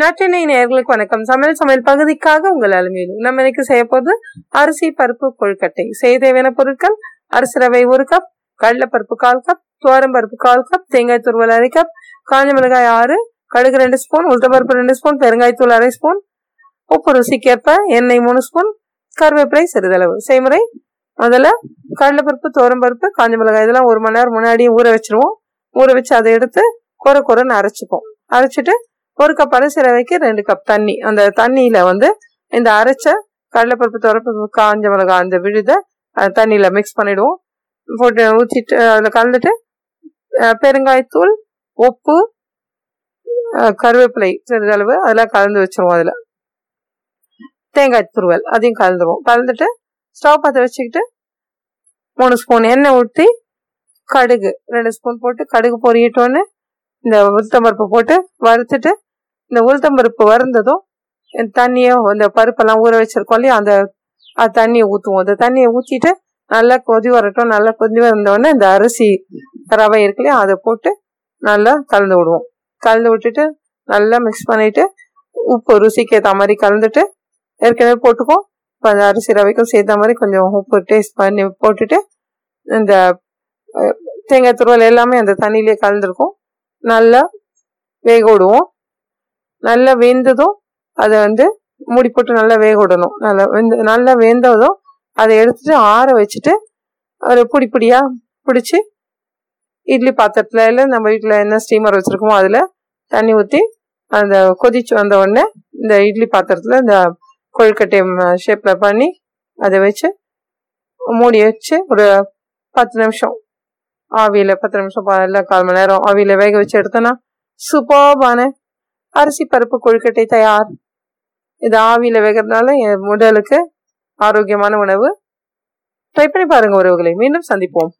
நற்றினை நேர்களுக்கு வணக்கம். சமையல் சமையல் பகுதிக்காக உங்கள் அலுமையிலும் நம்ம இன்னைக்கு செய்ய போது அரிசி பருப்பு கொழுக்கட்டை. செய்ய தேவையான பொருட்கள் அரிசி ரவை ஒரு கப் கடலைப்பருப்பு கால் கப் துவரம்பருப்பு கால் கப் தேங்காய் துருவல் அரை கப் காஞ்ச மிளகாய் ஆறு கடுகு ரெண்டு ஸ்பூன் உளுத்தப்பருப்பு ரெண்டு ஸ்பூன் பெருங்காய்த்தூள் அரை ஸ்பூன் உப்பு ருசிக்கேற்ப எண்ணெய் மூணு ஸ்பூன் கருவேப்பிலை சிறிதளவு. செய்முறை முதல்ல கடலைப்பருப்பு துவரம்பருப்பு காஞ்ச மிளகாய் இதெல்லாம் ஒரு மணி நேரம் முன்னாடியே ஊற வச்சிருவோம். ஊற வச்சு அதை எடுத்து குறை குறைன்னு அரைச்சிப்போம். அரைச்சிட்டு ஒரு கப் அரிசிறவைக்கு ரெண்டு கப் தண்ணி. அந்த தண்ணியில வந்து இந்த அரைச்ச கடலைப்பருப்பு துவரப்பருப்பு காஞ்ச மிளகாய் அந்த விழுத தண்ணியில மிக்ஸ் பண்ணிடுவோம். போட்டு ஊற்றிட்டு அதில் கலந்துட்டு பெருங்காயத்தூள் உப்பு கருவேப்பிலை சிறிதளவு அதெல்லாம் கலந்து வச்சிருவோம் அதில். தேங்காய் துருவல் அதையும் கலந்துருவோம். கலந்துட்டு ஸ்டவ் பற்ற வச்சுக்கிட்டு மூணு ஸ்பூன் எண்ணெய் ஊற்றி கடுகு ரெண்டு ஸ்பூன் போட்டு கடுகு பொரியட்டோன்னு இந்த உளுத்தம்பருப்பு போட்டு வறுத்துட்டு இந்த உளுத்தம்பருப்பு வறுந்ததும் தண்ணியோ இந்த பருப்பெல்லாம் ஊற வச்சிருக்கோம் இல்லையா அந்த தண்ணியை ஊற்றுவோம் அந்த தண்ணியை ஊற்றிட்டு நல்லா கொதி வரட்டும். நல்லா கொதி வந்தோடனே இந்த அரிசி ரவை இருக்கு இல்லையா அதை போட்டு நல்லா கலந்து விடுவோம். கலந்து விட்டுட்டு நல்லா மிக்ஸ் பண்ணிவிட்டு உப்பு ருசிக்கு ஏற்ற மாதிரி கலந்துட்டு ஏற்கனவே போட்டுக்கும் அந்த அரிசி ரவைக்கும் சேர்த்த மாதிரி கொஞ்சம் உப்பு டேஸ்ட் பண்ணி போட்டுட்டு இந்த தேங்காய் துருவல் எல்லாமே அந்த தண்ணியிலே கலந்துருக்கும். நல்லா வேக விடுவோம். நல்லா வெந்ததும் அதை வந்து மூடி போட்டு நல்லா வேக விடணும். நல்லா வெந்த நல்லா வெந்ததும் அதை எடுத்துட்டு ஆற வச்சுட்டு ஒரு பொடி பொடியா பிடிச்சி இட்லி பாத்திரத்தில் இல்லை நம்ம வீட்டில் என்ன ஸ்டீமர் வச்சுருக்கோமோ அதில் தண்ணி ஊற்றி அந்த கொதிச்சு வந்த உடனே இந்த இட்லி பாத்திரத்தில் இந்த கொழுக்கட்டை ஷேப்பில் பண்ணி அதை வச்சு மூடி வச்சு ஒரு பத்து நிமிஷம் ஆவியில் பத்து நிமிஷம் இல்லை கால் மணி நேரம் ஆவியில் வேக வச்சு எடுத்தோன்னா சூப்பர்பான அரிசி பருப்பு கொழுக்கட்டை தயார். இது ஆவியில் வைக்கிறதுனால என் உடலுக்கு ஆரோக்கியமான உணவு. ட்ரை பண்ணி பாருங்க உறவுகளை. மீண்டும் சந்திப்போம்.